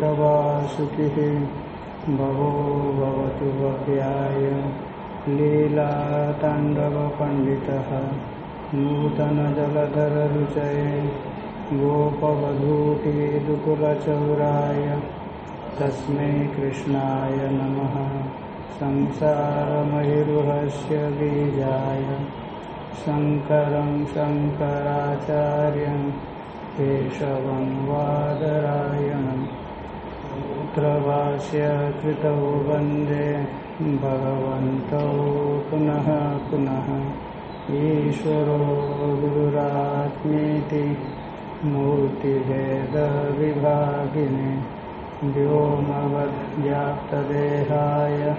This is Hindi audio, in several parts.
चूडामणीकृतविदुर्बलैकृतवासुकिः भवो भवतु भव्याय लीलाताण्डवपण्डितः नूतनजलधररुचये गोपवधूटिदुकुलचौराय तस्मै कृष्णाय नमः। संसारमहिरुहस्य बीजाय। शङ्करं शङ्कराचार्यं केशवं वादरायणम्। पुत्रभाष्य कृतौ वंदे। भगवन्तौ पुनः पुनः। ईश्वरो गुरुरात्मेति मूर्तिभेदविभागिने व्योमवद्व्याप्तदेहाय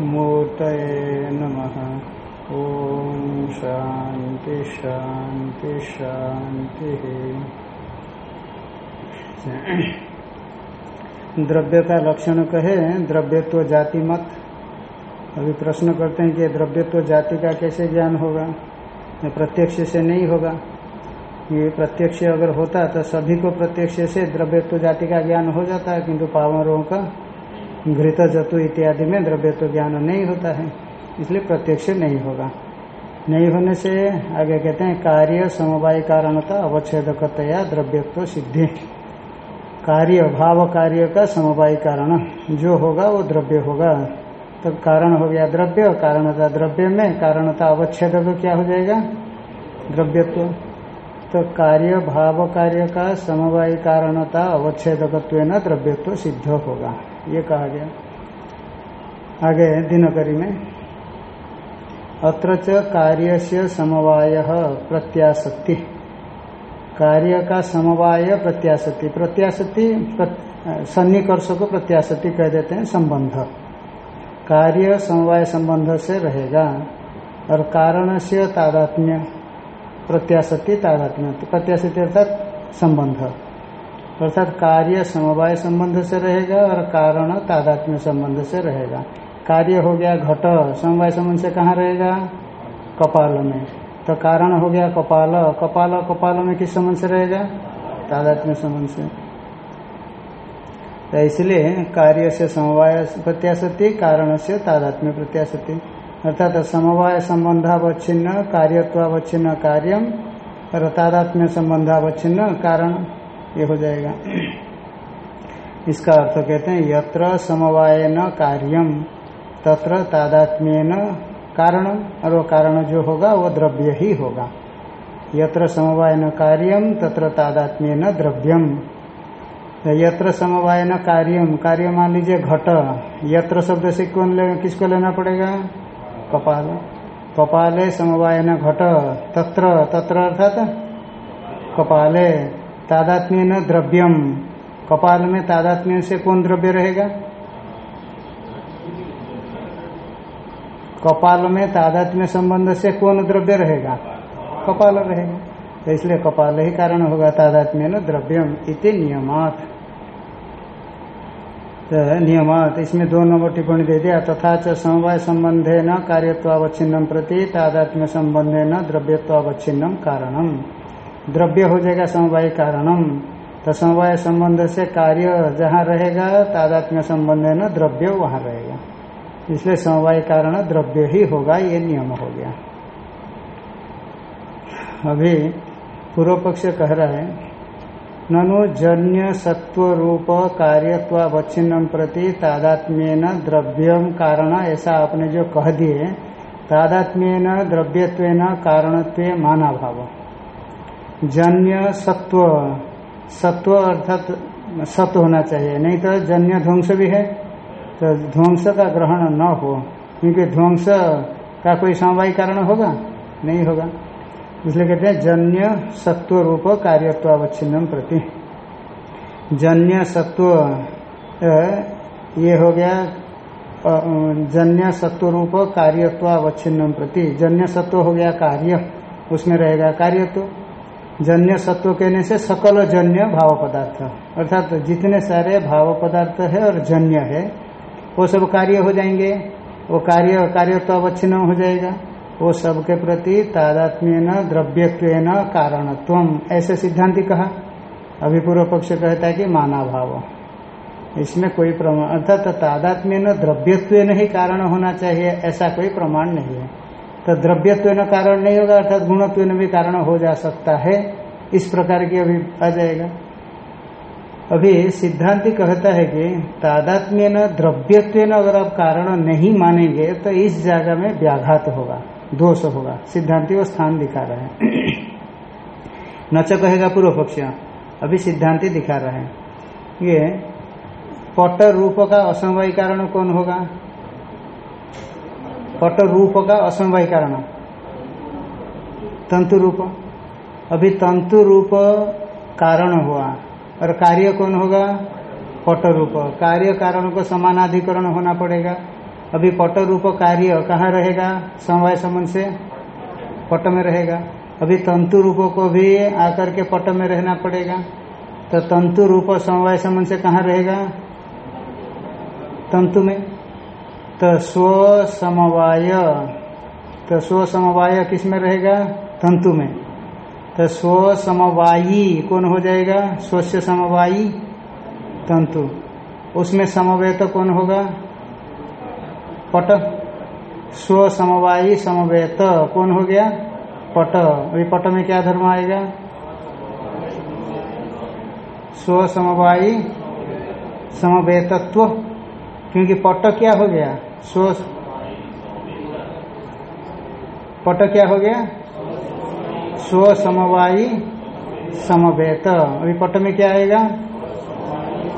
मूर्तये नमः। ॐ शान्ति शान्ति शान्तिः। द्रव्य का लक्षण कहे, द्रव्यत्व जाति मत। अभी प्रश्न करते हैं कि द्रव्यत्व जाति का कैसे ज्ञान होगा? प्रत्यक्ष से नहीं होगा? ये प्रत्यक्ष अगर होता तो सभी को प्रत्यक्ष से द्रव्यत्व जाति का ज्ञान हो जाता है, किंतु पावरों का घृत जतु इत्यादि में द्रव्यत्व ज्ञान नहीं होता है, इसलिए प्रत्यक्ष नहीं होगा। नहीं होने से आगे कहते हैं, कार्य समवाय कारणता अवच्छेदकतया द्रव्यत्व सिद्धि। कार्य भाव कार्य का समवाय कारण। जो होगा, वो द्रव्य होगा। तो कारण हो गया द्रव्य कारणता द्रव्य में कारणता अवच्छेद क्या हो जाएगा? द्रव्यत्व। तो कार्य भाव कार्य का समवाय कारणता अवच्छेदकत्व न द्रव्यत्व सिद्ध होगा। ये कहा गया। आगे दिनकरी में। अत्र कार्य से समवाय प्रत्याशक्ति कार्य का समवाय प्रत्याशक्ति प्रत्याशक्ति सन्निकर्ष को प्रत्याशक्ति कह देते हैं, संबंध। कार्य समवाय संबंध से रहेगा, और कारण से तादात्म्य प्रत्याशक्ति तादात्म्य तो प्रत्याशक्ति अर्थात संबंध। अर्थात कार्य समवाय संबंध से रहेगा, और कारण तादात्म्य संबंध से रहेगा। कार्य हो गया घट, समवाय संबंध से कहाँ रहेगा? कपाल में। तो कारण हो गया कपाल। कपाल कपाल में किस संबंध से रहेगा? तादात्म्य संबंध से। तो इसलिए कार्य से समवाय प्रत्याशक्ति कारण से तादात्म्य प्रत्याशक्ति अर्थात समवाय संबंधावच्छिन्न, कार्यत्वावच्छिन्न कार्यम, और तादात्म्य संबंधावच्छिन्न कारण, ये हो जाएगा। इसका अर्थ कहते हैं, यत्र समवाय न कार्यम, तत्र तादात्म्य कारण और वो कारण जो होगा वो द्रव्य ही होगा। यत्र समवाय न कार्यम तत्र तादात्म्य न द्रव्यम यत्र समवाय न कार्यम कार्य मान लीजिए घट। यत्र शब्द से कौन ले, किसको लेना पड़ेगा? कपाल। कपाले समवाय न घट। तत्र तत्र अर्थात कपाले। तादात्म्य न द्रव्यम कपाल में तादात्म्य से कौन द्रव्य रहेगा? कपाल में तादात्म्य संबंध से कौन द्रव्य रहेगा? कपाल रहेगा। तो इसलिए कपाल ही कारण होगा तादात्म्य न द्रव्यम इति नियमात। तो नियमात, इसमें दो नंबर टिप्पणी दे दिया। तथा च समवाय संबंधे न कार्यत्वावच्छिन्नम प्रति तादात्म्य संबंधे न द्रव्यत्वावच्छिन्नम कारणम। द्रव्य हो जाएगा समवाय कारणम। तो समवाय संबंध से कार्य जहाँ रहेगा तादात्म्य संबंध है न द्रव्य वहाँ रहेगा। इसलिए समवाय कारण द्रव्य ही होगा, ये नियम हो गया। अभी पूर्व पक्ष कह रहा है, ननु जन्य सत्व रूप कार्यत्वावच्छिन्नम प्रति तादात्म्यन द्रव्यम कारण, ऐसा आपने जो कह दिए, तादात्म्यन द्रव्यत्व कारणत्व माना भाव जन्य सत्व सत्व अर्थात सत्व होना चाहिए, नहीं तो जन्य ध्वंस भी है। तो ध्वंस का ग्रहण न हो, क्योंकि ध्वंस का कोई समवाय कारण होगा? नहीं होगा। इसलिए कहते हैं, जन्य सत्व रूप कार्यत्वावच्छिन्नम प्रति। जन्य सत्व ये हो गया जन्य सत्व रूप कार्यत्वावच्छिन्नम प्रति। जन्य सत्व हो गया कार्य, उसमें रहेगा कार्यत्व। जन्य सत्व कहने से सकल जन्य भाव पदार्थ। अर्थात तो जितने सारे भाव पदार्थ है और जन्य है वो सब कार्य हो जाएँगे। वो कार्य कार्य तो अवच्छिन्न हो जाएगा। वो सबके प्रति तादात्म्य न द्रव्यत्व न कारणत्व। ऐसे सिद्धांति कहा। अभी पूर्व पक्ष कहता है कि माना भाव इसमें कोई प्रमाण अर्थात तादात्म्य न द्रव्यत्व नहीं कारण होना चाहिए, ऐसा कोई प्रमाण नहीं है। तो द्रव्यत्व न कारण नहीं होगा, अर्थात गुणत्व में भी कारण हो जा सकता है। इस प्रकार की अभी आ जाएगा। अभी सिद्धांति कहता है कि तादात्म्य न द्रव्यत्व न अगर आप कारण नहीं मानेंगे तो इस जगह में व्याघात होगा, दोष होगा। सिद्धांति वो स्थान दिखा रहे हैं। नच कहेगा पूर्व पक्ष, अभी सिद्धांति दिखा रहे हैं। ये पट रूप का असमवाय कारण कौन होगा? पट रूप का असमवाय कारण। तंतु रूप। अभी तंतु रूप कारण हुआ। और कार्य कौन होगा? पट रूप कार्य कारण को समानाधिकरण होना पड़ेगा। अभी पट रूप कार्य कहाँ रहेगा? समवाय संबंध से पट में रहेगा। अभी तंतु रूपों को भी आकर के पट में रहना पड़ेगा। तो तंतु रूप समवाय संबंध से कहाँ रहेगा? तंतु में। तो स्व समवाय। तो स्व समवाय किसमें रहेगा? तंतु में। तो स्व समवायी, कौन हो जाएगा? स्वस्य समवायी, तंतु। उसमें समवेत तो कौन होगा? पट। स्व समवायी, समवेत, कौन हो गया? पट। अभी पट में क्या धर्म आएगा? स्व समवायी, समवेतत्व। क्योंकि पट क्या हो गया? स्व पट क्या हो गया? स्व समवायी समवेत। अभी पट में क्या आएगा?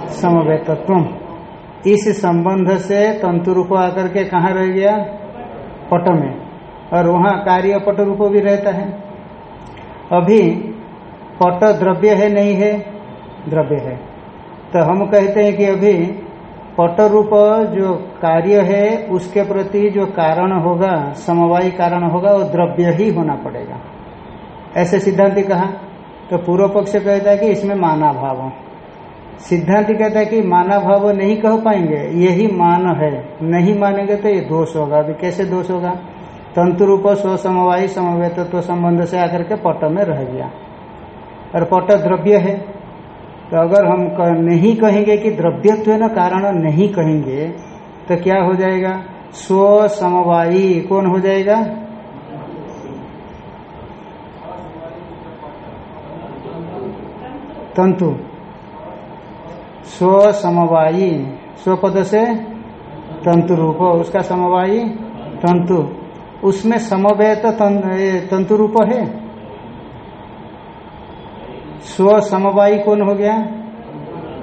समवेतत्व। इस संबंध से तंतु रूप आकर के कहा रह गया? पट में। और वहाँ कार्य पट रूप भी रहता है। अभी पट द्रव्य है, नहीं है? द्रव्य है। तो हम कहते हैं कि अभी पट रूप जो कार्य है, उसके प्रति जो कारण होगा, समवायी कारण होगा, वो द्रव्य ही होना पड़ेगा। ऐसे सिद्धांति कहा? तो पूर्व पक्ष कहता है कि इसमें माना भाव सिद्धांत कहता है कि माना भाव नहीं कह पाएँगे यही मान है। नहीं मानेंगे तो ये दोष होगा। अभी कैसे दोष होगा? तंतु रूप स्व समवायी समवेतत्व संबंध से आकर के पट में रह गया। और पट द्रव्य है। तो अगर हम कह, नहीं कहेंगे कि द्रव्यत्व न कारण नहीं कहेंगे तो क्या हो जाएगा? स्व समवायी कौन हो जाएगा? तंतु। स्व समवायी स्व पद से तंतु रूप उसका समवायी तंतु। उसमें समवेत तंतु रूप है। स्व समवायी कौन हो गया?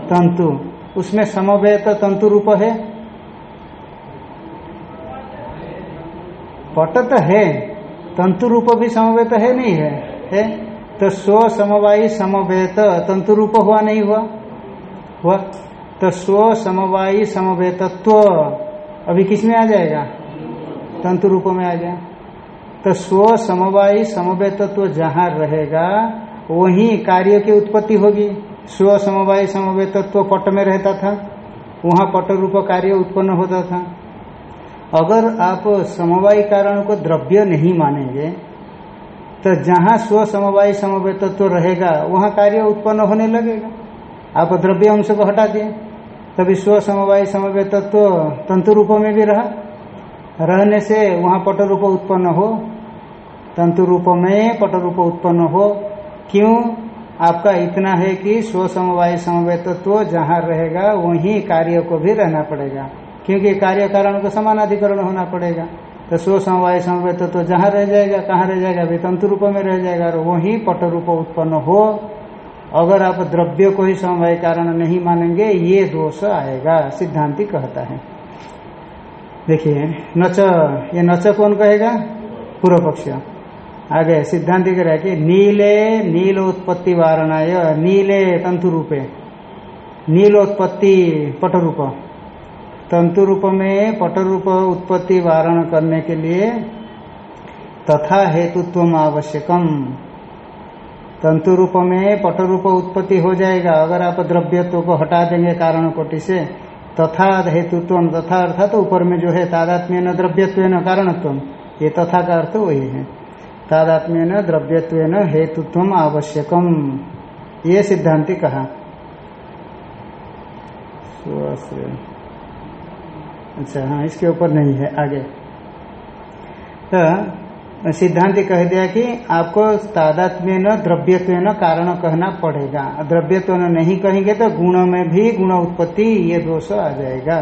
तंतु। उसमें समवेत तंतु रूप है। पट तो है। तंतु रूप भी समवेत है नहीं है? है? तो स्व समवायी समवेत तंतु रूप हुआ नहीं हुआ? हुआ। तो स्व समवायी समवेतत्व। अभी किसमें आ जाएगा? तंतु रूप में आ गया। तो स्व समवायी समवेतत्व जहाँ रहेगा, वही कार्य की उत्पत्ति होगी। स्व समवायी समवेतत्व पट में रहता था, वहाँ पट रूप कार्य उत्पन्न होता था। अगर आप समवायी कारण को द्रव्य नहीं मानेंगे तो जहाँ स्व समवायी समवेतत्व रहेगा, वहाँ कार्य उत्पन्न होने लगेगा। आप द्रव्य अंश को हटा दिए, तभी स्व समवाय समवे तत्व तंतु रूपों में भी रहा। रहने से वहाँ पट रूप उत्पन्न हो, तंतु रूप में पट रूप उत्पन्न हो। क्यों? आपका इतना है कि स्व समवाय समवे तत्व जहाँ रहेगा, वहीं कार्य को भी रहना पड़ेगा। क्योंकि कार्य कारण को समानाधिकरण होना पड़ेगा। तो स्व समवाय समवे तो जहाँ रह जाएगा, कहाँ रह जाएगा? अभी तंतु रूप में रह जाएगा और वही पट रूप उत्पन्न हो। अगर आप द्रव्य को ही समवाय कारण नहीं मानेंगे, ये दोष आएगा, सिद्धांति कहता है। देखिए, नच, ये नच कौन कहेगा? पूर्व पक्ष आगे, सिद्धांति कह रहा है कि नीले नील उत्पत्ति वारणाय, नीले तंतु रूपे। नीलोत्पत्ति पटरूप तंतु रूप में पट रूप उत्पत्ति वारण करने के लिए तथा हेतुत्व आवश्यकम। तंतु रूप में पट रूप उत्पत्ति हो जाएगा। अगर आप द्रव्यत्व को हटा देंगे कारण कोटि से, तथा हेतुत्व तथा अर्थात तो ऊपर में जो है तादात्म्य न द्रव्यत्व न कारणत्व ये तथा का अर्थ वही है। तादात्म्य न द्रव्यत्व न हेतुत्व आवश्यकम। ये सिद्धांति कहा। अच्छा हाँ इसके ऊपर नहीं है, आगे। तो सिद्धांति कह दिया कि आपको तादात्म्य न द्रव्यत्व न कारण कहना पड़ेगा। द्रव्यत्व नहीं कहेंगे तो गुण में भी गुण उत्पत्ति, ये दोष आ जाएगा।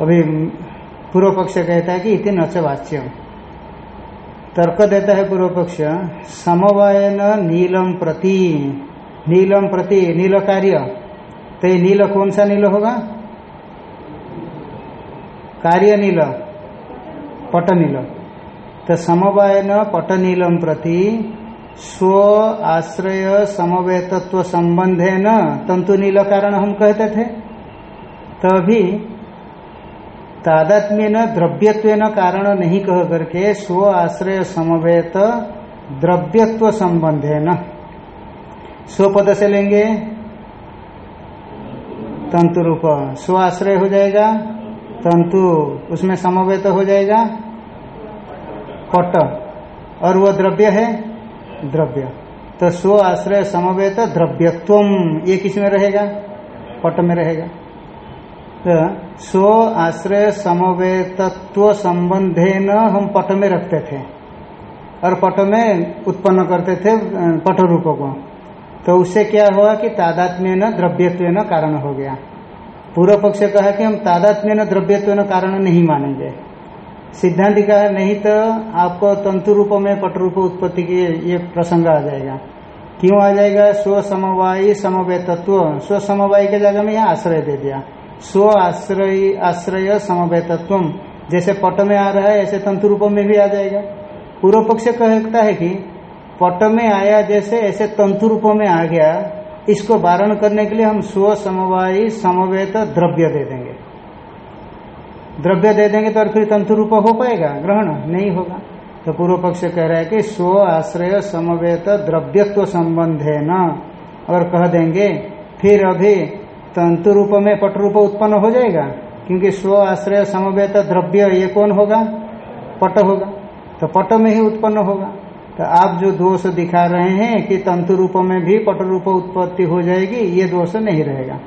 अभी पूर्व पक्ष कहता है कि इति नच वाच्य तर्क देता है पूर्व पक्ष समवायन नीलम प्रति नीलम प्रति नील कार्य तो ये नील कौन सा नील होगा? कार्य नील पट नील तो समवायन पट नीलम प्रति स्व आश्रय समवेतत्व संबंधे न तंतु नील कारण हम कहते थे। तो अभी तादात्म्य न द्रव्यत्व न कारण नहीं कह करके स्व आश्रय समवेत द्रव्यत्व संबंध है न स्व पद से लेंगे। तंतु रूप। स्व आश्रय हो जाएगा। तंतु उसमें समवेत तो हो जाएगा पट। और वो द्रव्य है? द्रव्य। तो स्व आश्रय समवेत द्रव्यत्व, ये किसमें रहेगा? पट में रहेगा। तो स्व आश्रय समवेतत्व संबंधे न हम पट में रखते थे। और पट में उत्पन्न करते थे पट रूप को तो उससे क्या हुआ कि तादात्म्य न द्रव्यत्व न कारण हो गया। पूर्व पक्ष कहा कि हम तादात्म्य न द्रव्यत्व कारण नहीं मानेंगे। सिद्धांत कहा, नहीं तो आपको तंतु रूप में पट रूप उत्पत्ति की ये प्रसंग आ जाएगा। क्यों आ जाएगा? स्व समवायी समवेतत्व। स्व समवायी के जगह में यहाँ आश्रय दे दिया। स्व आश्रय आश्रय समवेतत्व जैसे पट में आ रहा है, ऐसे तंतु रूप में भी आ जाएगा। पूर्व पक्ष कहता है कि पट में आया जैसे, ऐसे तंतु रूप में आ गया। इसको वारण करने के लिए हम स्व समवायी समवेत द्रव्य दे देंगे। द्रव्य दे देंगे तो और फिर तंतु रूप हो पाएगा, ग्रहण नहीं होगा। तो पूर्व पक्ष कह रहा है कि स्व आश्रय समवेत द्रव्यत्व संबंध है न और कह देंगे, फिर अभी तंतु रूप में पट रूप उत्पन्न हो जाएगा, क्योंकि स्व आश्रय समवेत द्रव्य ये कौन होगा? पट होगा। तो पट में ही उत्पन्न होगा। तो आप जो दोष दिखा रहे हैं कि तंतु रूप में भी पट रूप उत्पत्ति हो जाएगी, ये दोष नहीं रहेगा।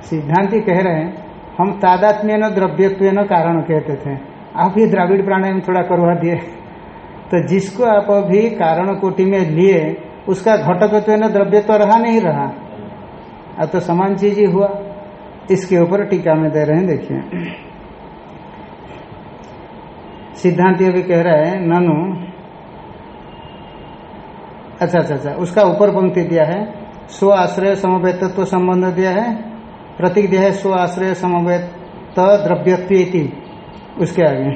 सिद्धांति कह रहे हैं, हम तादात्म्य न द्रव्यत्व न कारण कहते थे। आप ये द्राविड़ प्राणायाम थोड़ा करवा दिए। तो जिसको आप अभी कारण कोटि में लिए, उसका घटकत्व न द्रव्यत्व रहा नहीं रहा। अब तो समान चीज़ ही हुआ। इसके ऊपर टीका में दे रहे हैं, देखिए। सिद्धांत अभी कह रहा है, ननु अच्छा अच्छा अच्छा। उसका ऊपर पंक्ति दिया है। स्व आश्रय समवेतत्व संबंध दिया है। प्रतीक दिया है स्व आश्रय समवेत द्रव्यत्व उसके आगे।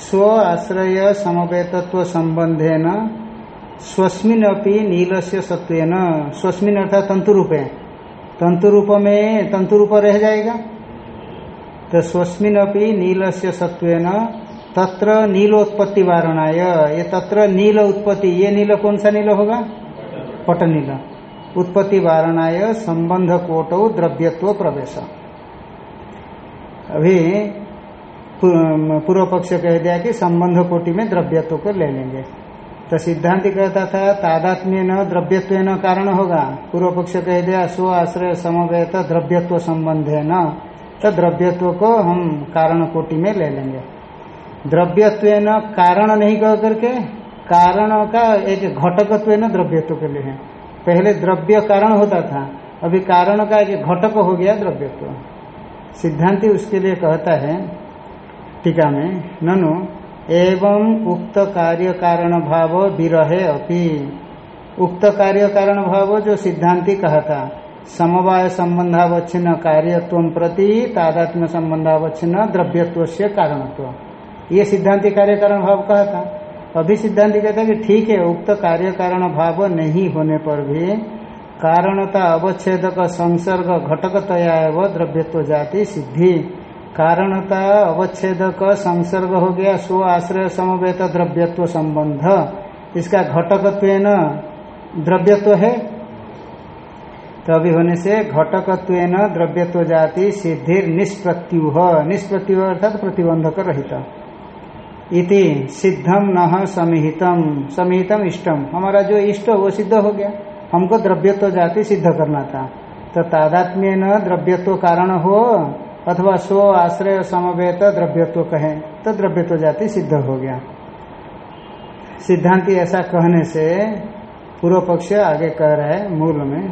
स्व आश्रय समवेतत्व संबंधे न स्वस्मिन अपनी नील से सत्व स्वस्मिन अर्थात तंतु रूप है तंतु रूप में तंतु रूप रह जाएगा। तो स्वस्मिन अपनी नील से सत्व तत्र नीलोत्पत्ति वारणाय। ये तत्र नील उत्पत्ति, ये नील कौन सा नील होगा? पट नील उत्पत्ति वारणाय संबंध कोटो द्रव्यत्व प्रवेश। अभी पूर्व पक्ष कह दिया कि संबंध कोटि में द्रव्यत्व को ले लेंगे। तो सिद्धांत कहता था तादात्म्य न द्रव्यत्व न कारण होगा। पूर्व पक्ष कह दिया स्व आश्रय समवेत द्रव्यत्व संबंध है न तो द्रव्यत्व को हम कारण कोटि में ले लेंगे। द्रव्यत्व कारण नहीं कह करके, कारण का एक घटकत्व न द्रव्यत्व के लिए है। पहले द्रव्य कारण होता था, अभी कारण का एक घटक हो गया द्रव्यत्व। सिद्धांति उसके लिए कहता है, टीका में, ननु, एवं उक्त कार्य कारण भाव विरहे अपि। उक्त कार्य कारण भाव जो सिद्धांति कहा था, समवाय संबंधावच्छिन्न कार्यत्व प्रति, तादात्म्य संबंधावच्छिन्न द्रव्यत्व से कारणत्व। ये सिद्धांति कार्य कारण भाव कहा था। अभी सिद्धांति कहता है कि ठीक है, उक्त कार्य कारण भाव नहीं होने पर भी कारणता अवच्छेद का संसर्ग घटकतया एवं द्रव्यत्व, जाति, सिद्धि। कारणता अवच्छेद का संसर्ग हो गया स्व आश्रय, समवेत, द्रव्यत्व संबंध। इसका घटकत्व द्रव्यत्व है। तो अभी होने से घटकत्व द्रव्यत्व, जाति, सिद्धि, निष्प्रत्युह। निष्प्रत्युह अर्थात प्रतिबंधक रहित। इति सिद्धम न समिहितम समिहितम इष्टम हमारा जो इष्ट वो सिद्ध हो गया। हमको द्रव्यत्व जाति सिद्ध करना था। तो तादात्म्य न द्रव्यत्व कारण हो, अथवा स्व आश्रय समवेत द्रव्यत्व कहे तो द्रव्यत्व जाति सिद्ध हो गया। सिद्धांति ऐसा कहने से पूर्व पक्ष आगे कह रहा है मूल में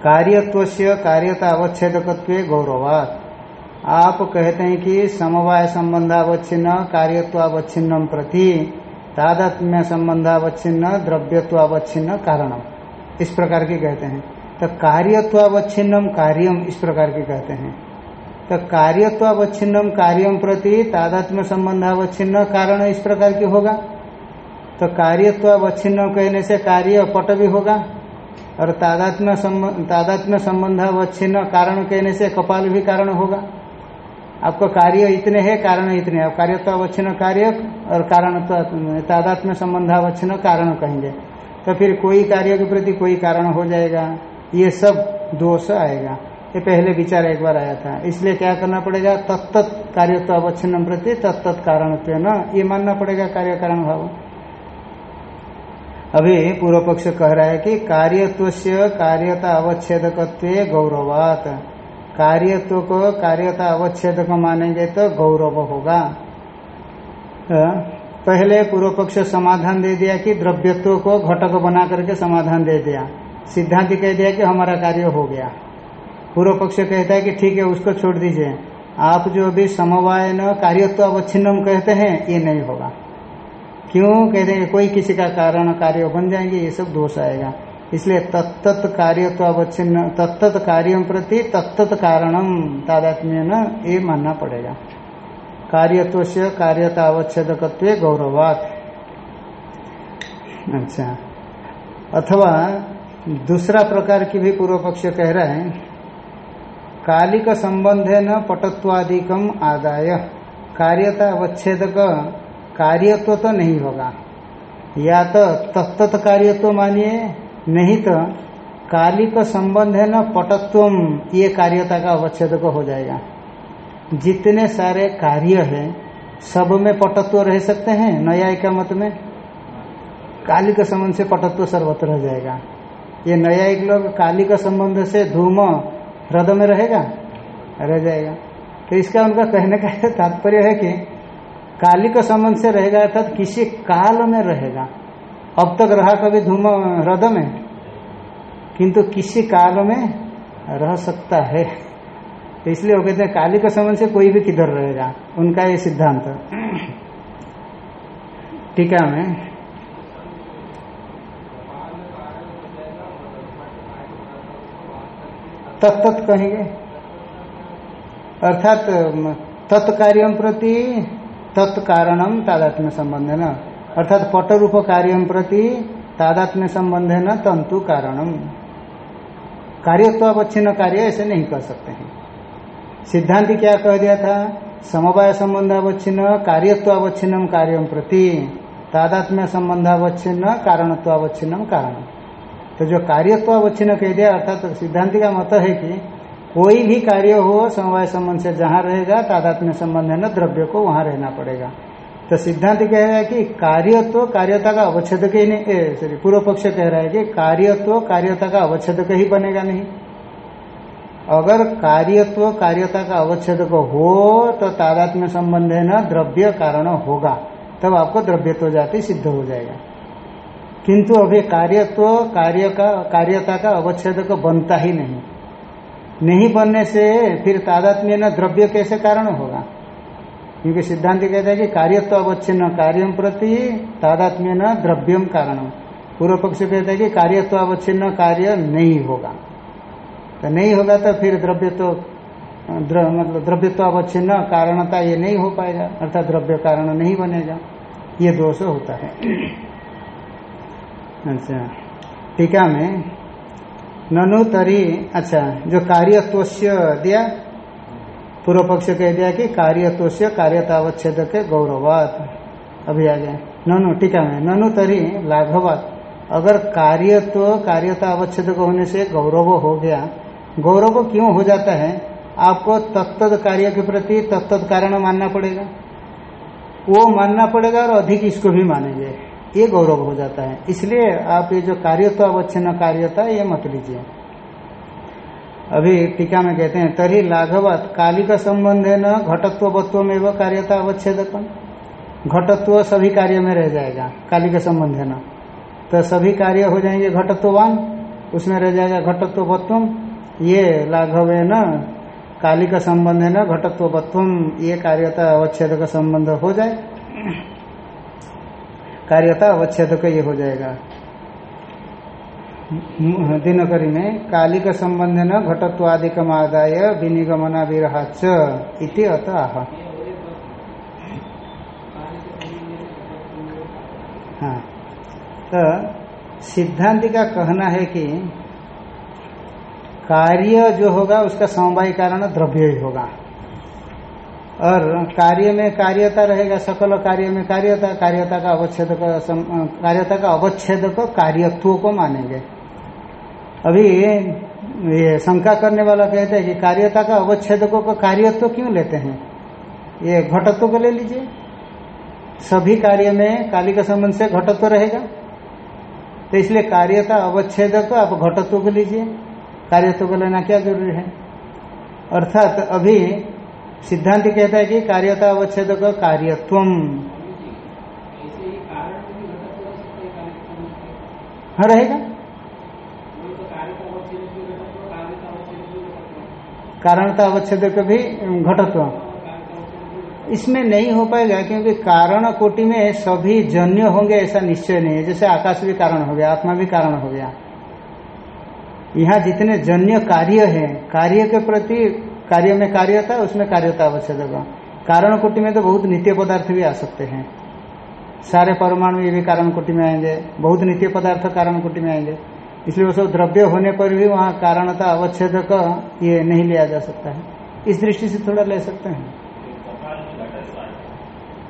कार्यत्व से कार्यता अवच्छेदक गौरवात। आप कहते हैं कि समवाय संबंधावच्छिन्न, कार्यत्वावच्छिन्नम प्रति, तादात्म्य संबंधावच्छिन्न, द्रव्यत्वावच्छिन्न कारणम। इस प्रकार के कहते हैं। तो कार्यत्वावच्छिन्नम कार्यम इस प्रकार के कहते हैं। तो कार्यत्वावच्छिन्नम कार्यम प्रति, तादात्म्य संबंधावच्छिन्न कारण इस प्रकार की होगा। तो कार्यत्वावच्छिन्न कहने से कार्य पट भी होगा, और तादात्म्य तादात्म्य संबंधावच्छिन्न कारण कहने से कपाल भी कारण होगा। आपको कार्य इतने हैं, कारण इतने अब कार्यत्वावच्छिन्न कार्य और कारण तो तादात्म्य संबंधावच्छिन्न कारण कहेंगे। तो फिर कोई कार्य के प्रति कोई कारण हो जाएगा। ये सब दोष आएगा। ये पहले विचार एक बार आया था। इसलिए क्या करना पड़ेगा? तत्त कार्य तो कार्यत्वावच्छिन्न प्रति तत्त कारण तो न ये मानना पड़ेगा कार्य कारण भाव। अभी पूर्व पक्ष कह रहा है कि कार्यत्व से कार्यता अवच्छेदक गौरवात। कार्यत्व को कार्यता अवच्छेद को मानेंगे तो गौरव होगा। पहले पूर्व पक्ष समाधान दे दिया कि द्रव्यत्व को घटक बना करके समाधान दे दिया। सिद्धांत कह दिया कि हमारा कार्य हो गया। पूर्व पक्ष कहता है कि ठीक है, उसको छोड़ दीजिए। आप जो भी समवाय न कार्यत्व अवच्छिन्नम कहते हैं, ये नहीं होगा। क्यों? कहते हैं, कोई किसी का कारण, कार्य बन जाएँगे, ये सब दोष आएगा। इसलिए तत्त कार्य तो अवच्छिन्न तत्त कार्य प्रति तत्त कारणम तादात्म्य न ये मानना पड़ेगा। कार्यत्व से कार्यता अवच्छेदक गौरवात। अच्छा। अथवा दूसरा प्रकार की भी पूर्व पक्ष कह रहा है, कालिक संबंध है न पटत्वादिकम आदाय। कार्यता अवच्छेदक कार्यत्व तो नहीं होगा। या तो तत्त कार्यत्व मानिए नहीं तो काली का संबंध है ना पटत्व ये कार्यता का अवच्छेद को हो जाएगा। जितने सारे कार्य है, सब में पटत्व रह सकते हैं? न्याय का मत में? काली का संबंध से पटत्व सर्वत्र रह जाएगा। ये न्यायिक लोग काली का संबंध से धूम, हृदय में रहेगा? रह जाएगा। तो इसका उनका कहने का तात्पर्य है कि काली का संबंध से रहेगा अर्थात किसी काल में रहेगा। अब तक रहा कभी धूम हृदय में, किंतु किसी काल में रह सकता है। तो इसलिए वो कहते हैं, काली का संबंध से कोई भी किधर रहेगा? उनका ये सिद्धांत। टीका में तत्त कहेंगे। अर्थात तत्कार्य प्रति तत्कारणम तादात्म्य संबंध है ना। अर्थात पट रूप कार्य प्रति तादात्म्य संबंध है न तंतु कारणम कार्यत्वावच्छिन्न कार्य ऐसे नहीं कर सकते हैं। सिद्धांत क्या कह दिया था? समवाय संबंध संबंधावच्छिन्न कार्यत्वावच्छिन्नम कार्यम प्रति तादात्म्य संबंधावच्छिन्न कारणत्वावच्छिन्नम कारण। तो जो कार्यत्वावच्छिन्न कह दिया, अर्थात सिद्धांति का मत है कि कोई भी कार्य हो, समवाय संबंध से जहाँ रहेगा, तादात्म्य संबंध है न, द्रव्य को वहाँ रहना पड़ेगा। तो सिद्धांत कह रहा है कि कार्यत्व, कार्यता का अवच्छेद ही नहीं सॉरी पूर्व पक्ष कह रहा है कि कार्यत्व, कार्यता का अवच्छेद ही बनेगा नहीं। अगर कार्यत्व, कार्यता का अवच्छेद हो तो तादात्म्य संबंध है न, द्रव्य कारण होगा। तब आपको द्रव्यत्व जाति सिद्ध हो जाएगा। किंतु अभी कार्यत्व, कार्य का, कार्यता का अवच्छेद बनता ही नहीं। नहीं बनने से फिर तादात्म्य न द्रव्य कैसे कारण होगा? क्योंकि सिद्धांत कहता है कि कार्यत्व अवच्छिन्न कार्य प्रति तादात्म्य न द्रव्यम कारण। पूर्व पक्ष कहता है कि कार्यत्व अवच्छिन्न कार्य नहीं होगा। तो नहीं होगा तो फिर द्रव्य तो द्र, मतलब द्रव्यत्व अवच्छिन्न कारणता ये नहीं हो पाएगा अर्थात द्रव्य कारण नहीं बनेगा। ये दोष होता है। अच्छा टीका में ननु तरी अच्छा जो कार्यत्व दिया पूर्व पक्ष कह दिया कि कार्यत्व से कार्यतावच्छेद के गौरवात। अभी आ गया ननु टीका में ननु तरी लाघवात। अगर कार्यत्व कार्यता अवच्छेद होने से गौरव हो गया, गौरव क्यों हो जाता है? आपको तत्त कार्य के प्रति तत्त कारण मानना पड़ेगा। वो मानना पड़ेगा और अधिक इसको भी मानेंगे। ये गौरव हो जाता है। इसलिए आप ये जो कार्यत्व अवच्छिन्न कार्यता, ये मत लीजिए। अभी टीका में कहते हैं तरी लाघवत काली का संबंध है न घटत्व बत्व में वो कार्यता अवच्छेद घटत्व सभी कार्य में रह जाएगा काली का संबंध है न तो सभी कार्य हो जाएँगे घटत्ववान, उसमें रह जाएगा घटत्व बत्वम ये लाघव है न काली का संबंध है न घटत्व बत्वम ये कार्यता अवच्छेद का संबंध हो जाए। कार्यता अवच्छेद का ये हो जाएगा। दिनकरी में कालिक का संबंध न घटत्वादिकम आदाय विनिगमना विरहाच इति अत। हाँ। तो सिद्धांति का कहना है कि कार्य जो होगा उसका समवाय कारण द्रव्य ही होगा। और कार्य में कार्यता रहेगा, सकल कार्य में कार्यता कार्यता का अवच्छेद कार्यता का अवच्छेद को कार्यत्व को मानेंगे। अभी ये शंका करने वाला कहते हैं कि कार्यता का अवच्छेदकों को कार्यत्व क्यों लेते हैं? ये घटत्व को ले लीजिए। सभी कार्य में काली का संबंध से घटत्व रहेगा। तो इसलिए कार्यता, अवच्छेदक, आप घटत्व को लीजिए। कार्यत्व को लेना क्या ज़रूरी है? अर्थात अभी सिद्धांत कहता है कि कार्यता, अवच्छेदक, कार्यत्वम। हाँ रहेगा। कारणता अवच्छेद भी घटत्व। इसमें नहीं हो पाएगा क्योंकि कारण कोटि में सभी जन्य होंगे ऐसा निश्चय नहीं है। जैसे आकाश भी कारण हो गया, आत्मा भी कारण हो गया। यहाँ जितने जन्य कार्य है, कार्य के प्रति कार्य में कार्य था उसमें कार्यता अवच्छेद होगा। कारण कोटि में तो बहुत नित्य पदार्थ भी आ सकते हैं। सारे परमाणु ये भी कारण कोटि में आएँगे, बहुत नित्य पदार्थ कारण कोटि में आएँगे। इसलिए वो सब द्रव्य होने पर भी वहाँ कारणता अवच्छेद का ये नहीं लिया जा सकता है। इस दृष्टि से थोड़ा ले सकते हैं।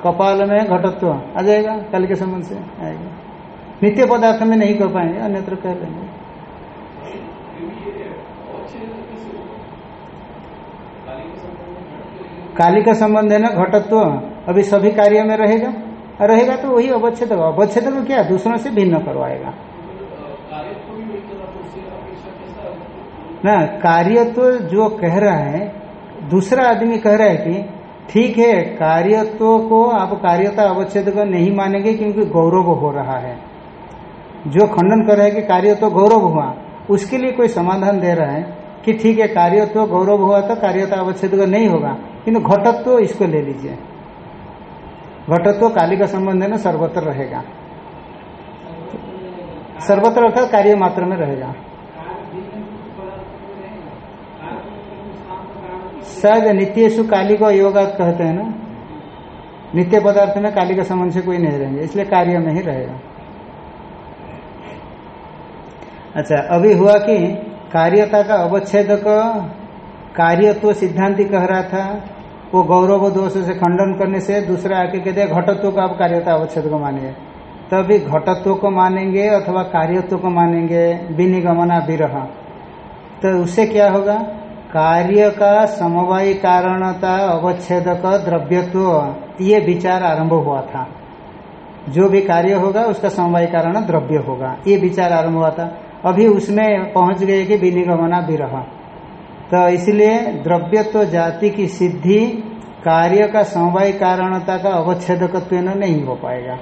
कपाल में घटत्व आ जाएगा, कल के संबंध से आएगा। नित्य पदार्थ में नहीं कर पाएँगे, अन्यत्र कह लेंगे काली का संबंध है ना, घटत्व, अभी सभी कार्य में रहेगा। रहेगा तो वही अवच्छेद अवच्छेद में क्या? दूसरों से भिन्न करवाएगा। ना, कार्यत्व तो जो कह रहा है, दूसरा आदमी कह रहा है कि, ठीक है, कार्यत्व को आप कार्यता अवच्छेद को नहीं मानेंगे क्योंकि गौरव हो रहा है। जो खंडन कर रहा है कि कार्य तो गौरव हुआ, उसके लिए कोई समाधान दे रहा है कि ठीक है, कार्यत्व गौरव हुआ तो कार्यता अवच्छेद को नहीं होगा, किंतु घटत्व तो इसको ले लीजिए। घटत्व तो काली का संबंध है ना, सर्वत्र रहेगा। सर्वत्र अर्थात कार्य मात्र में रहेगा। शायद नित्यशु काली को योगा कहते हैं ना? नित्य पदार्थ में काली का संबंध से कोई नहीं रहेंगे, इसलिए कार्य में ही रहेगा। अच्छा अभी हुआ कि कार्यता का अवच्छेद कार्यत्व सिद्धांति कह रहा था, वो गौरव दोष से खंडन करने से दूसरा आके कहते हैं, घटत्व का आप कार्यता अवच्छेद को मानेंगे तभी घटत्व को मानेंगे अथवा कार्यत्व को मानेंगे विनिगमना विरह तो उससे क्या होगा? कार्य का समवायी कारणता अवच्छेदक, द्रव्यत्व, ये विचार आरंभ हुआ था। जो भी कार्य होगा, उसका समवाय कारण द्रव्य होगा। ये विचार आरंभ हुआ था। अभी उसमें पहुँच गए कि विनिगमना विरह तो इसलिए द्रव्यत्व जाति की सिद्धि कार्य का समवाय कारणता का अवच्छेदकत्व नहीं हो पाएगा।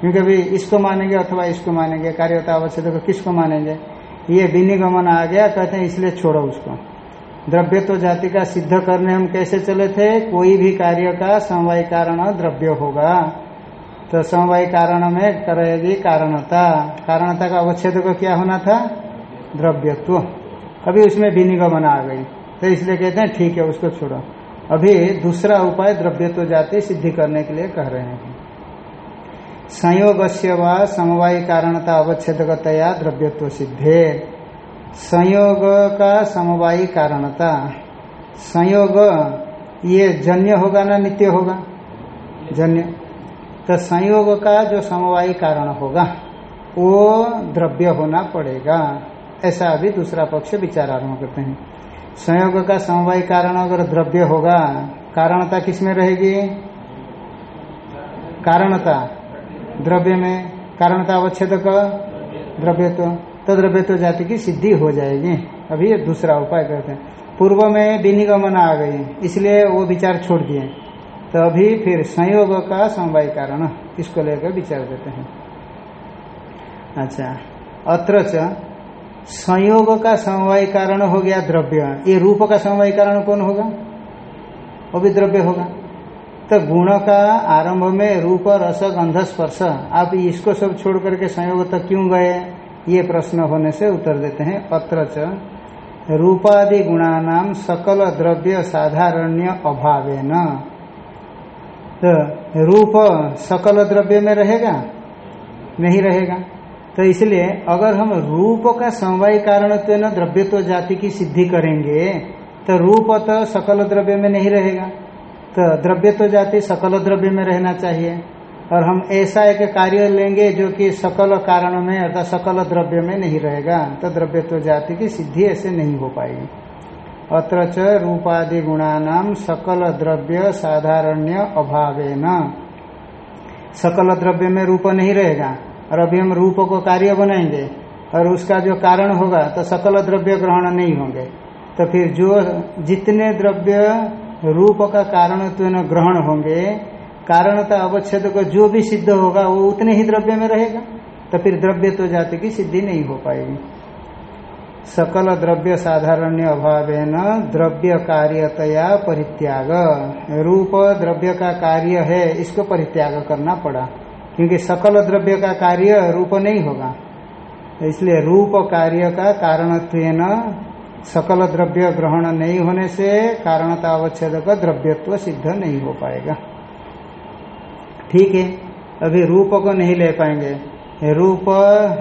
क्योंकि अभी इसको मानेंगे अथवा इसको मानेंगे, कार्यता अवच्छेदक किसको मानेंगे? ये विनिगमन आ गया, कहते हैं इसलिए छोड़ो उसको। द्रव्य तो जाति का सिद्ध करने हम कैसे चले थे? कोई भी कार्य का समवाय कारण द्रव्य होगा। तो समवाय कारण में करेगी कारणता। कारणता का अवच्छेद को क्या होना था? द्रव्यत्व। अभी उसमें विनिगमन आ गई। तो इसलिए कहते हैं, ठीक है, उसको छोड़ो। अभी दूसरा उपाय द्रव्यत्व जाति सिद्धि करने के लिए कह रहे हैं। संयोग से व समवाय कारणता अवच्छेदकतया द्रव्यत्व सिद्धे। संयोग का समवायी कारणता। संयोग ये जन्य होगा ना नित्य होगा? जन्य। तो संयोग का जो समवायी कारण होगा, वो द्रव्य होना पड़ेगा। ऐसा अभी दूसरा पक्ष विचार आरंभ करते हैं। संयोग का समवाय कारण अगर द्रव्य होगा, कारणता किसमें रहेगी? कारणता। द्रव्य में कारणता अवच्छेद का द्रव्यत्व। तो द्रव्यत्व जाति की सिद्धि हो जाएगी। अभी ये दूसरा उपाय करते हैं। पूर्व में विनिगमन आ गई, इसलिए वो विचार छोड़ दिए। तो अभी फिर संयोग का समवाय कारण, इसको लेकर विचार देते हैं। अच्छा अत्र संयोग का समवाय कारण हो गया द्रव्य। ये रूप का समवाय कारण कौन होगा? वो भी द्रव्य होगा। तो गुण का आरंभ में रूप, रस, गंध, स्पर्श। आप इसको सब छोड़ करके संयोग तक क्यों गए? ये प्रश्न होने से उत्तर देते हैं अत्र रूपादि गुणानाम सकल द्रव्य साधारण्य अभावे न तो रूप सकल द्रव्य में रहेगा? नहीं रहेगा। तो इसलिए अगर हम रूप का समवाय कारण तो न द्रव्य तो जाति की सिद्धि करेंगे तो रूप तो सकल द्रव्य में नहीं रहेगा। तो द्रव्य तो जाति सकल द्रव्य में रहना चाहिए। और हम ऐसा एक कार्य लेंगे जो कि सकल कारण में अर्थात सकल द्रव्य में नहीं रहेगा। तो द्रव्य तो जाति की सिद्धि ऐसे नहीं हो पाएगी। अत्र च रूपादि गुणानाम सकल द्रव्य साधारण्य अभावे न सकल द्रव्य में रूप नहीं रहेगा और अभी हम रूप को कार्य बनाएँगे और उसका जो कारण होगा तो सकल द्रव्य ग्रहण नहीं होंगे। तो फिर जो जितने द्रव्य रूप का कारण तो ग्रहण होंगे कारणता अवच्छेद को जो भी सिद्ध होगा, वो उतने ही द्रव्य में रहेगा। तो फिर द्रव्य तो जाति की सिद्धि नहीं हो पाएगी। सकल द्रव्य साधारण्य अभाव द्रव्य कार्यतया परित्याग। रूप द्रव्य का कार्य है, इसको परित्याग करना पड़ा। क्योंकि सकल द्रव्य का कार्य रूप नहीं होगा। इसलिए रूप कार्य का कारणत्व सकल द्रव्य ग्रहण नहीं होने से कारणता अवच्छेद का द्रव्यत्व सिद्ध नहीं हो पाएगा। ठीक है? अभी रूप को नहीं ले पाएँगे। रूप,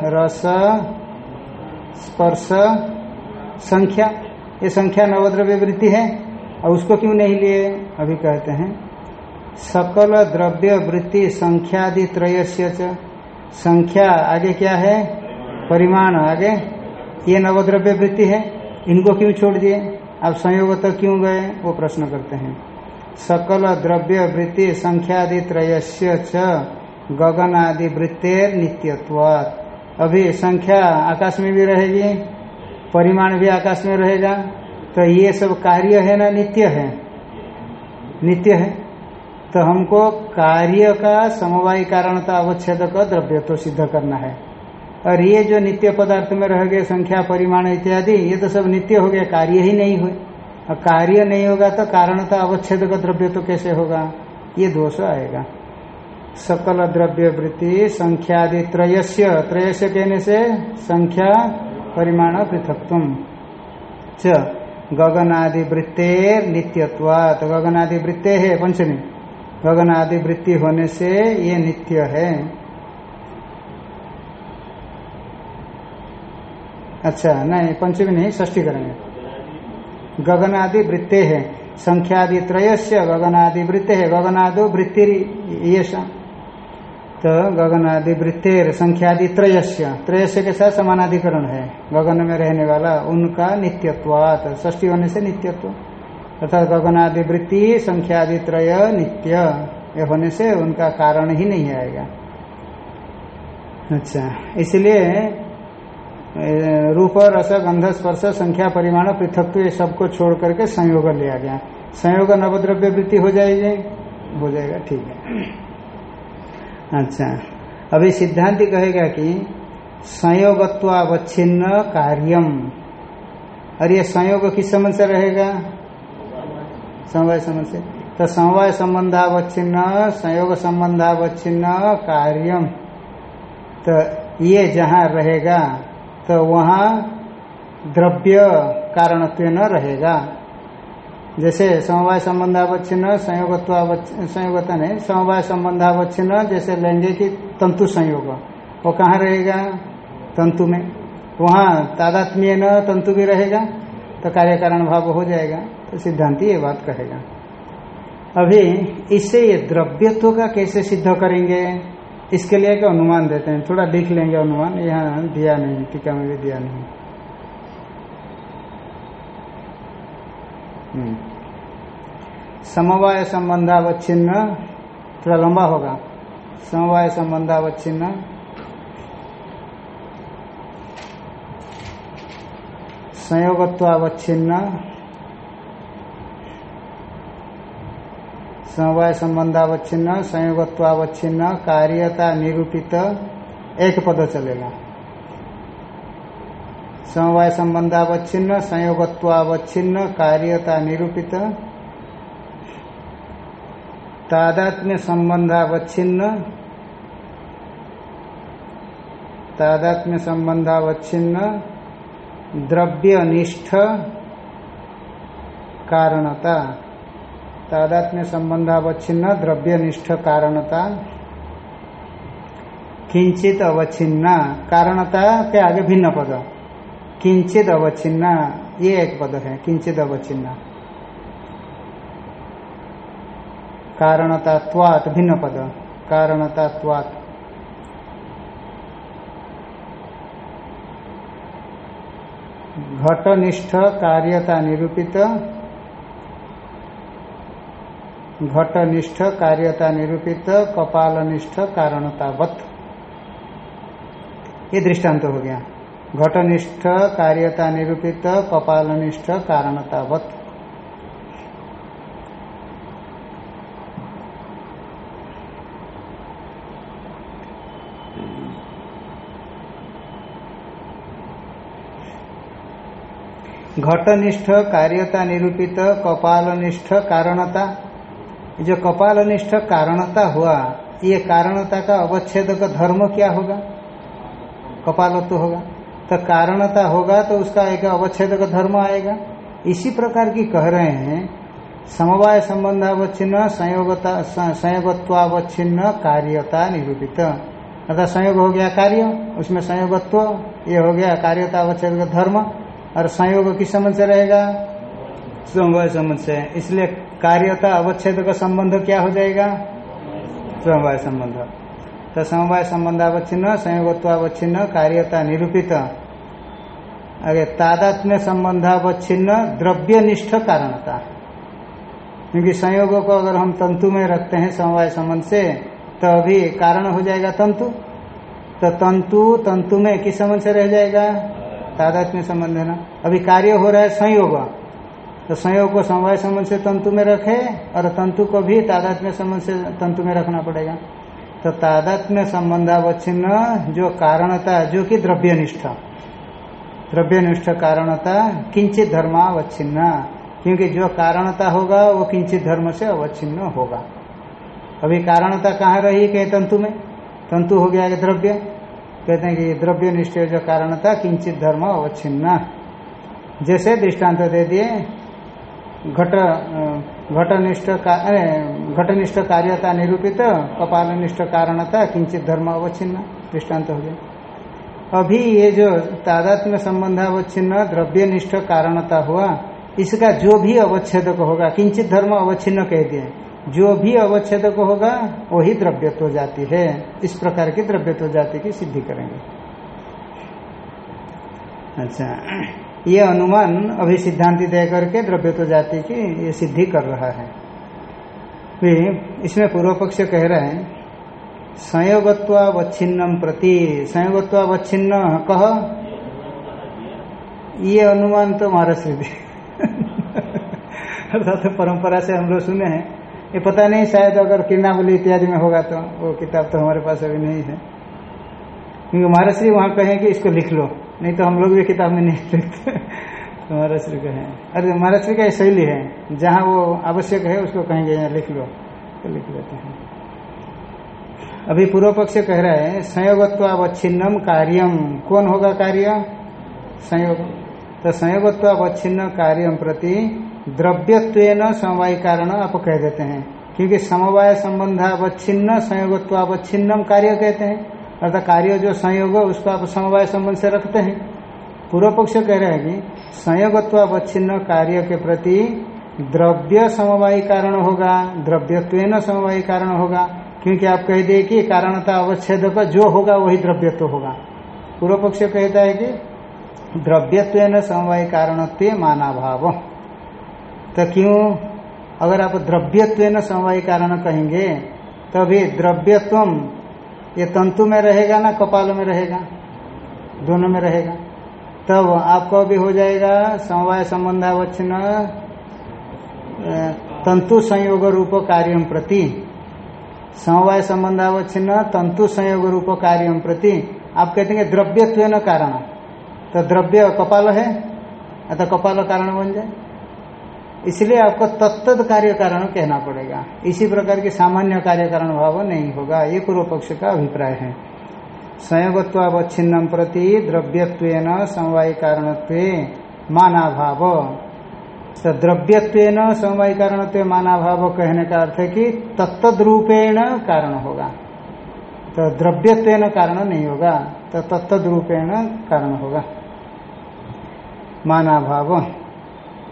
रस, स्पर्श, संख्या, ये संख्या नवद्रव्य वृत्ति है और उसको क्यों नहीं लिए? अभी कहते हैं, सकल द्रव्य वृत्ति संख्यादि त्रयस्य संख्या आगे क्या है? परिमाण आगे। ये नवद्रव्य वृत्ति है, इनको क्यों छोड़ दिए? आप संयोग तक क्यों गए? वो प्रश्न करते हैं। सकल द्रव्य वृत्ति संख्यादि त्रयस्य च गगन आदि वृत्तेर नित्यत्वात्। अभी संख्या आकाश में भी रहेगी, परिमाण भी आकाश में रहेगा तो ये सब कार्य है ना नित्य है? नित्य है? तो हमको कार्य का समवाय कारणता अवच्छेद का द्रव्य तो सिद्ध करना है। और ये जो नित्य पदार्थ में रह गए, संख्या, परिमाण इत्यादि, ये तो सब नित्य हो गया कार्य ही नहीं हुए। और कार्य नहीं होगा तो कारणता अवच्छेद का द्रव्य तो कैसे होगा? ये दोष आएगा। सकल द्रव्य वृत्ति संख्यादि त्रयस्य। त्रयस्य कहने से संख्या, परिमाण पृथकत्व च, गगनादि वृत्ते नित्यत्वात। गगनादि वृत्ते है पंचमी। गगन आदि वृत्ति होने से ये नित्य है। अच्छा नहीं, पंचमी नहीं ष्ठी करेंगे। गगन आदि वृत्ते है संख्यादि त्रयस्य गगनादि वृत्ते है गगनादो वृत्ति ये तो गगनादि वृत्तेर, संख्यादि त्रयस्य। त्रयस्य के साथ समानाधिकरण है। गगन में रहने वाला उनका नित्यत्वात ष्ठी होने से नित्यत्व। अर्थात गगनादि वृत्ति, संख्यादि त्रय, नित्य, ये होने से उनका कारण ही नहीं आएगा। अच्छा इसलिए रूप, रस, गंध, स्पर्श, संख्या, परिमाण पृथक ये सबको छोड़ करके संयोग लिया गया। संयोग नवद्रव्य वृत्ति हो जाएगी? हो जाएगा, ठीक है। अच्छा अभी सिद्धांति कहेगा कि संयोगत्वावच्छिन्न कार्यम। और ये संयोग किस समझ से रहेगा? समवाय संबंध से। तो समवाय संबंधावच्छिन्न, संयोग संबंधावच्छिन्न कार्यम। तो ये जहाँ रहेगा तो वहाँ द्रव्य कारणत्व न रहेगा। जैसे समवाय संबंधावच्छिन्न संयोगत्व संयोगता नहीं, समवाय संबंधावच्छिन्न, जैसे लेंगे कि तंतु संयोग। वो कहाँ रहेगा? तंतु में। वहाँ तादात्म्य न तंतु भी रहेगा तो कार्य कारण भाव हो जाएगा तो सिद्धांति ये बात कहेगा। अभी इससे ये द्रव्यत्व का कैसे सिद्ध करेंगे? इसके लिए एक अनुमान देते हैं। थोड़ा लिख लेंगे अनुमान। यहाँ दिया नहीं, टीका में भी दिया नहीं। हम्म। समवाय संबंधावच्छिन्न, थोड़ा लंबा होगा। समवाय संबंधावच्छिन्न। संयोगत्वावच्छिन्न। समवाय संबंधावच्छिन्न संयोगत्वावच्छिन्न कार्यता निरूपित एक पद चलेगा। समवाय संबंधावच्छिन्न संयोगत्वावच्छिन्न कार्यता निरूपित तादात्म्य संबंधावच्छिन्न तादात्म्य संबंधावच्छिन्न द्रव्यनिष्ठ कारणता। तादात्म्य संबंधावच्छिन्न, द्रव्यनिष्ठ कारणता, किंचित अवच्छिन्ना कारणता के आगे भिन्न पद। किंचित अवच्छिन्ना, ये एक पद है, किंचित अवच्छिन्ना। कारणतात्वात भिन्न पद। कारणतात्वात। घटनिष्ठ, कार्यता निरूपित घटनिष्ठ कार्यता निरूपित कपालनिष्ठ कारणतावत ये दृष्टांत हो गया घटनिष्ठ कार्यता निरूपित कपालनिष्ठ कारणतावत घटनिष्ठ कार्यता निरूपित कपालनिष्ठ कारणता जो कपालनिष्ठ कारणता हुआ, ये कारणता का अवच्छेद का धर्म क्या होगा? कपालत्व होगा। तो कारणता होगा तो उसका एक अवच्छेद का धर्म आएगा। इसी प्रकार की कह रहे हैं, समवाय संबंधावच्छिन्न, संयोगता संयोगत्वावच्छिन्न कार्यता निरूपित। अर्थात संयोग हो गया कार्य, उसमें संयोगत्व, ये हो गया कार्यता अवच्छेद का धर्म, और संयोग किस संबंध से रहेगा? समवाय संबंध से। इसलिए कार्यता अवच्छेद का संबंध क्या हो जाएगा? समवाय संबंध। तो समवाय संबंधावच्छिन्न संयोगत्वावच्छिन्न कार्यता निरूपित। आगे, तादात्म्य संबंधावच्छिन्न द्रव्यनिष्ठ कारणता। क्योंकि संयोग को अगर हम तंतु में रखते हैं समवाय संबंध से तो अभी कारण हो जाएगा तंतु। तो तंतु तंतु में किस संबंध से रह जाएगा? तादात्म्य संबंध है ना? अभी कार्य हो रहा है संयोग। तो संयोग को समवाय संबंध से तंतु में रखे और तंतु को भी तादात्म्य संबंध से तंतु में रखना पड़ेगा। तो तादात्म्य संबंधावच्छिन्न जो कारणता, जो कि द्रव्यनिष्ठ। द्रव्यनिष्ठ कारणता किंचित धर्मावच्छिन्न, क्योंकि जो कारणता होगा, वो किंचित धर्म से अवच्छिन्न होगा। अभी कारणता कहाँ रही कहीं तंतु में? तंतु हो गया द्रव्य। कहते हैं कि द्रव्य निष्ठ जो कारणता, किंचित धर्म अवच्छिन्न। जैसे दृष्टांत दे दिए घट, घटनिष्ठ घटनिष्ठ कार्यता निरूपित कपालनिष्ठ कारणता किंचित धर्म अवच्छिन्न, दृष्टांत हो गया। अभी ये जो तादात्म्य संबंधावच्छिन्न द्रव्यनिष्ठ कारणता हुआ, इसका जो भी अवच्छेदक होगा, किंचित धर्म अवच्छिन्न कह दिए जो भी अवच्छेदक होगा, वही द्रव्यत्व जाति है। इस प्रकार की द्रव्यत्व जाति की सिद्धि करेंगे। अच्छा। ये अनुमान अभी सिद्धांति दे करके द्रव्य तो जाति की ये सिद्धि कर रहा है। फिर इसमें पूर्व पक्ष कह रहे हैं संयोगत्वावच्छिन्नम प्रति संयोगत्वावच्छिन्न कह ये अनुमान तो महाराज सिद्धि अर्थात परंपरा से हम लोग सुने हैं। ये पता नहीं, शायद अगर किरणावली इत्यादि में होगा तो वो किताब तो हमारे पास अभी नहीं है। क्योंकि महाराज श्री वहाँ कहें कि इसको लिख लो। नहीं तो हम लोग भी किताब में नहीं लिखते महाराज श्री कहें अरे महाराज श्री का शैली है। जहाँ वो आवश्यक है, उसको कहेंगे, यहाँ लिख लो। तो लिख लेते हैं। अभी पूर्व पक्ष कह रहा है, संयोगत्वावच्छिन्नम कार्यम। कौन होगा कार्य? संयोग। तो संयोगत्वावच्छिन्न कार्यम प्रति द्रव्यत्व समवाय कारण आप कह देते हैं। क्योंकि समवाय संबंध संबंधावच्छिन्न, संयोगत्वावच्छिन्नम कार्य कहते हैं। अर्थात कार्य जो संयोग है, उसको आप समवाय संबंध से रखते हैं। पूर्व पक्ष कह रहे हैं कि संयोगत्व अवच्छिन्न कार्य के प्रति द्रव्य समवायी कारण होगा द्रव्यत्व समवायी कारण होगा। क्योंकि आप कह दिए कि कारणता अवच्छेद का जो होगा, वही द्रव्यत्व होगा। पूर्व पक्ष कहता है कि द्रव्यत्व समवाय कारणत्व माना भाव तो क्यों? अगर आप द्रव्यत्व समवाय कारण कहेंगे तो अभी द्रव्यत्व ये तंतु में रहेगा ना, कपाल में रहेगा, दोनों में रहेगा। तब आपको भी हो जाएगा समवाय संबंधावच्छिन्न तंतु संयोग रूप कार्यम प्रति। समवाय संबंधावच्छिन्न, तंतु संयोग रूप कार्यम प्रति। आप कहते हैं द्रव्यत्व कारण। तो द्रव्य कपाल है, अतः कपाल कारण बन जाए। इसलिए आपको तत्त कार्य कारण कहना पड़ेगा। इसी प्रकार की सामान्य कार्य कारण भाव नहीं होगा। ये पूर्व पक्ष का अभिप्राय है। संयोगत्वावच्छिन्नम प्रति द्रव्यत्व समवाय कारणत्व मानाभाव। तो द्रव्यत्व समवाय कारणत्व मानाभाव कहने का अर्थ है कि तत्त रूपेण कारण होगा। तो द्रव्यत्व कारण नहीं होगा तो तत्त रूपेण कारण होगा। मानाभाव।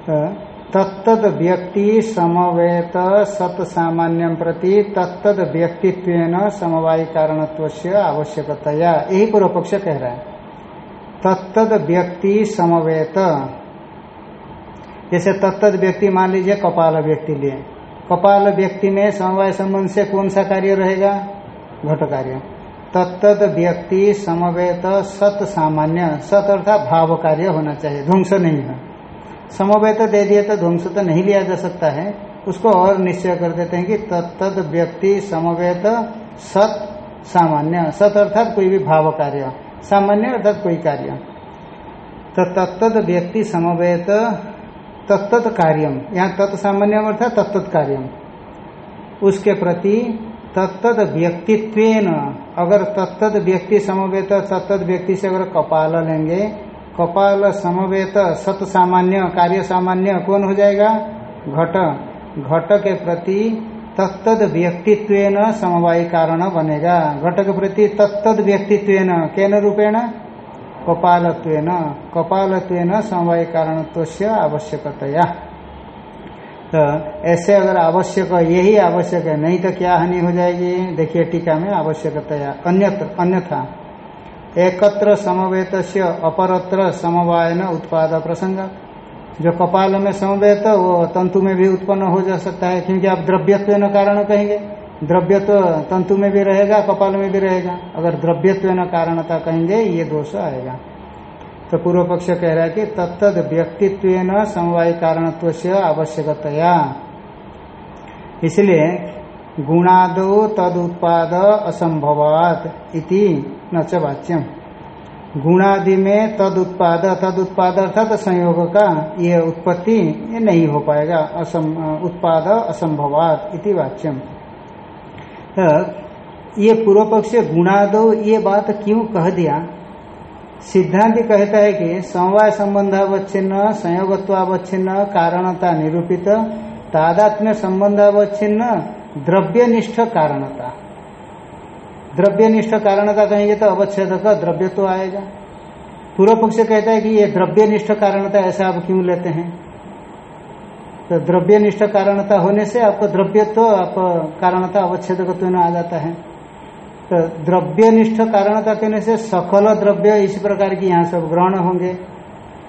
तो तत्तद व्यक्ति समवेत सत सामान्य प्रति तत्तद व्यक्तित्व समवाय कारणत्व से आवश्यकतया। यही पूर्व पक्ष कह रहा है। तत्तद व्यक्ति समवेत। जैसे तत्तद व्यक्ति मान लीजिए कपाल व्यक्ति लिए। कपाल व्यक्ति में समवाय संबंध से कौन सा कार्य रहेगा? घट कार्य। तत्तद व्यक्ति समवेत सत सामान्य सत अर्थात भाव कार्य होना चाहिए। ध्वंस नहीं है। समवेत तो दे दिए तो ध्वंस तो नहीं लिया जा सकता है। उसको और निश्चय कर देते हैं कि तत्त व्यक्ति समवेत सत सामान्य। सत अर्थात कोई भी भाव कार्य। सामान्य अर्थात कोई कार्य। तो तत्त व्यक्ति समवेत तत्त कार्यम। यहाँ तत् सामान्य अर्थात तत्त कार्यम। उसके प्रति तत्त व्यक्तित्व अगर तत्त व्यक्ति समवेत तत्त व्यक्ति से अगर कपाल लेंगे कपाल समवेत सत सामान्य, कार्य सामान्य, कौन हो जाएगा? घट। घट के प्रति तत्द व्यक्तित्व समवायी कारण बनेगा। घट के प्रति तत्द व्यक्तित्व केन रूपेण? कपालत्व कपालत्व समवायी कारणत्व से आवश्यकतया। तो ऐसे अगर आवश्यक, यही आवश्यक है, नहीं तो क्या हानि हो जाएगी? देखिए टीका में आवश्यकतया, अन्यत्र, अन्यथा। एकत्र समवेत अपरत्र समवायन उत्पाद प्रसंग। जो कपाल में समवेत, वो तंतु में भी उत्पन्न हो जा सकता है, क्योंकि आप द्रव्यत्व कारण कहेंगे। द्रव्यत्व तंतु में भी रहेगा, कपाल में भी रहेगा। अगर द्रव्यत्व कारणता कहेंगे, ये दोष आएगा। तो पूर्व पक्ष कह रहा है कि तत्द व्यक्तित्व समवाय कारणत्व से आवश्यकतया। इसलिए गुणादो तद उत्पाद असंभवात न च वाच्यम। गुणादि में तद उत्पाद तद उत्पाद अर्थात संयोग का ये उत्पत्ति, ये नहीं हो पाएगा। असम उत्पाद असंभवात इति वाच्यम। तो ये पूर्व पक्ष गुणादो ये बात क्यों कह दिया? सिद्धांत कहता है कि समवाय संबंधावच्छिन्न संयोगत्वावच्छिन्न, कारणता निरूपित तादात्म्य संबंधावच्छिन्न द्रव्यनिष्ठ कारणता। द्रव्यनिष्ठ कारणता कहेंगे तो अवच्छेद का द्रव्य तो आएगा। पूर्व पक्ष कहता है कि ये द्रव्य द्रव्यनिष्ठ कारणता ऐसा आप क्यों लेते हैं? तो द्रव्यनिष्ठ कारणता होने से आपको द्रव्य तो आप कारणता अवच्छेद तो आ जाता है। तो द्रव्यनिष्ठ कारणता कहने से सकल द्रव्य इस प्रकार की यहाँ सब ग्रहण होंगे।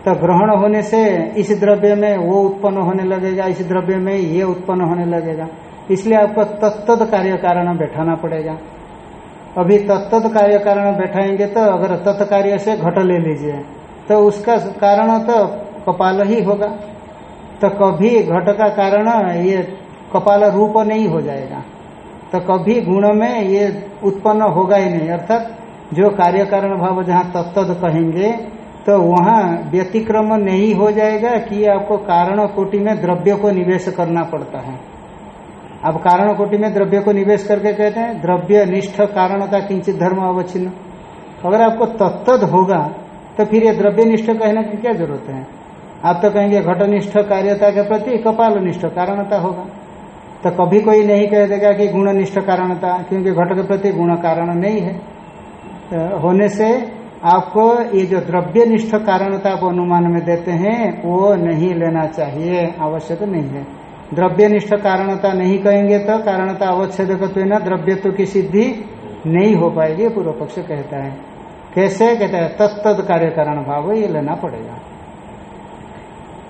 तो ग्रहण होने से इस द्रव्य में वो उत्पन्न होने लगेगा, इस द्रव्य में ये उत्पन्न होने लगेगा। इसलिए आपको तत्त कार्य कारण बैठाना पड़ेगा। अभी तत्त कार्य कारण बैठाएँगे तो अगर तत्कार्य से घट ले लीजिए तो उसका कारण तो कपाल ही होगा। तो कभी घट का कारण ये कपाल रूप नहीं हो जाएगा। तो कभी गुण में ये उत्पन्न होगा ही नहीं। अर्थात जो कार्य कारण भाव जहाँ तत्त कहेंगे तो वहाँ व्यतिक्रम नहीं हो जाएगा कि आपको कारण कोटि में द्रव्य को निवेश करना पड़ता है। अब कारण कोटि में द्रव्य को निवेश करके कहते हैं, द्रव्य, निष्ठ कारण का किंचित धर्म अवच्छिन्न। अगर आपको तत्द होगा तो फिर ये द्रव्य, निष्ठ कहने की क्या ज़रूरत है? आप तो कहेंगे, घटनिष्ठ, कार्यता के प्रति कपाल निष्ठ, कारणता होगा। तो कभी कोई नहीं कह देगा कि गुण, निष्ठ, कारणता, क्योंकि घट के प्रति गुण, कारण नहीं है। तो होने से आपको ये जो द्रव्य, निष्ठ, कारणता आप अनुमान में देते हैं, वो नहीं लेना चाहिए, आवश्यक नहीं है। द्रव्यनिष्ठ कारणता नहीं कहेंगे तो कारणता अवच्छेद द्रव्यत्व की सिद्धि नहीं हो पाएगी पूर्व पक्ष कहता है। कैसे? कहता है तत्त कार्य कारण भाव, ये लेना पड़ेगा।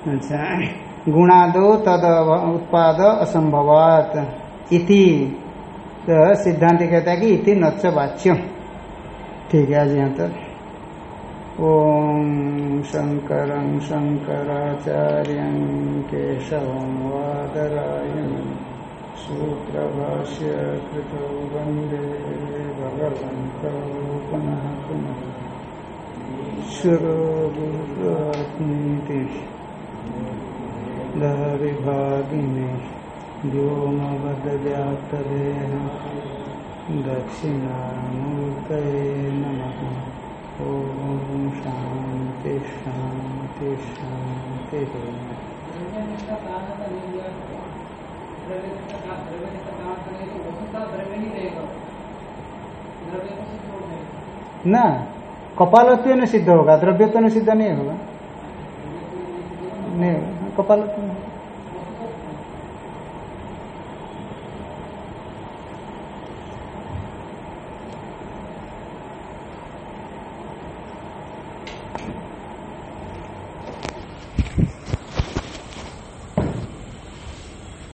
अच्छा गुणादो तद उत्पाद असंभवात। इति तो सिद्धांत कहता है कि इति नच वाच्यम। ठीक है, आज यहाँ तक। ओम शंकर शंकराचार्य केशव वादरायण सूत्रभाष्य कृत वंदे भगवत पुनः पुनः। ईश्वरो गुरुत्मीति विभागिने व्योमवद्व्याप्तदेह दक्षिणामूर्तये नमः। ॐ शान्ति शांति शांति ना कपालत्व सिद्ध होगा द्रव्यत्व में सिद्ध नहीं होगा। नहीं कपालत्व